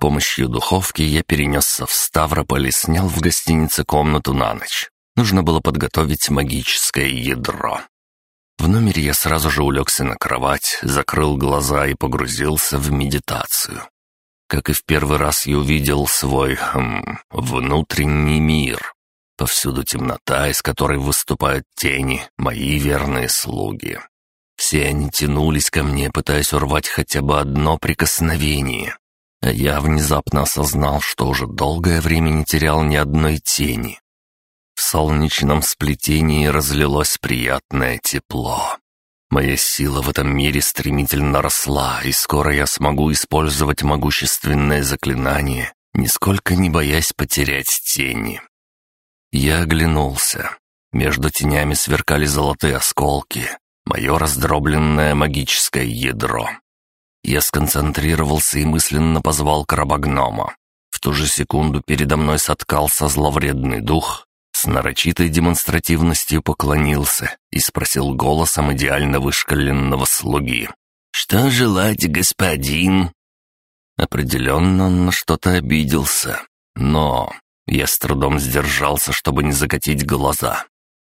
помощью духовки я перенесся в Ставрополь и снял в гостинице комнату на ночь. Нужно было подготовить магическое ядро. В номере я сразу же улегся на кровать, закрыл глаза и погрузился в медитацию. Как и в первый раз я увидел свой хм, внутренний мир. Повсюду темнота, из которой выступают тени, мои верные слуги. Все они тянулись ко мне, пытаясь урвать хотя бы одно прикосновение. А я внезапно осознал, что уже долгое время не терял ни одной тени. В солнечном сплетении разлилось приятное тепло. Моя сила в этом мире стремительно росла, и скоро я смогу использовать могущественное заклинание, нисколько не боясь потерять тени. Я оглянулся. Между тенями сверкали золотые осколки, мое раздробленное магическое ядро. Я сконцентрировался и мысленно позвал крабогнома. В ту же секунду передо мной соткался зловредный дух, с нарочитой демонстративностью поклонился и спросил голосом идеально вышкаленного слуги. «Что желать, господин?» Определенно он на что-то обиделся, но я с трудом сдержался, чтобы не закатить глаза.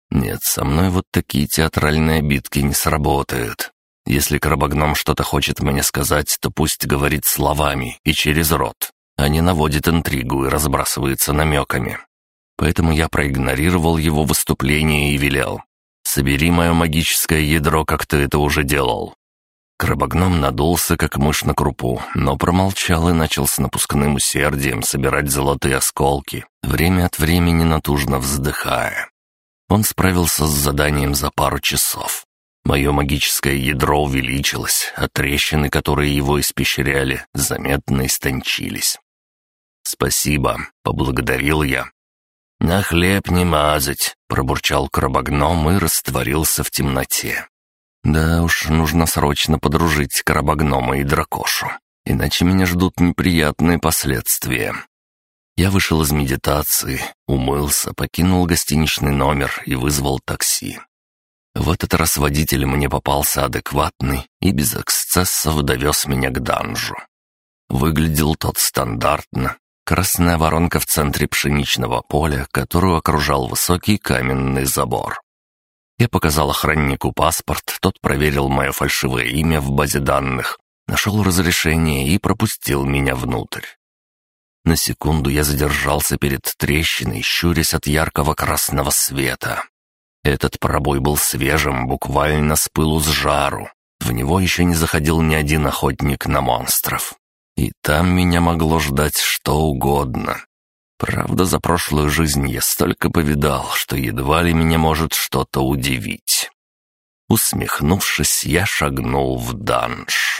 Нет, со мной вот такие театральные обидки не сработают. Если крабогном что-то хочет мне сказать, то пусть говорит словами и через рот, а не наводит интригу и разбрасывается намеками. Поэтому я проигнорировал его выступление и велел. «Собери мое магическое ядро, как ты это уже делал». Крабогном надулся, как мышь на крупу, но промолчал и начал с напускным усердием собирать золотые осколки, время от времени натужно вздыхая. Он справился с заданием за пару часов. Мое магическое ядро увеличилось, а трещины, которые его испещряли, заметно истончились. «Спасибо», — поблагодарил я. «На хлеб не мазать», — пробурчал крабогном и растворился в темноте. «Да уж, нужно срочно подружить крабогнома и дракошу, иначе меня ждут неприятные последствия». Я вышел из медитации, умылся, покинул гостиничный номер и вызвал такси. В этот раз водитель мне попался адекватный и без эксцессов довез меня к данжу. Выглядел тот стандартно. Красная воронка в центре пшеничного поля, которую окружал высокий каменный забор. Я показал охраннику паспорт, тот проверил мое фальшивое имя в базе данных, нашел разрешение и пропустил меня внутрь. На секунду я задержался перед трещиной, щурясь от яркого красного света. Этот пробой был свежим, буквально с пылу с жару. В него еще не заходил ни один охотник на монстров. И там меня могло ждать что угодно. Правда, за прошлую жизнь я столько повидал, что едва ли меня может что-то удивить. Усмехнувшись, я шагнул в данж.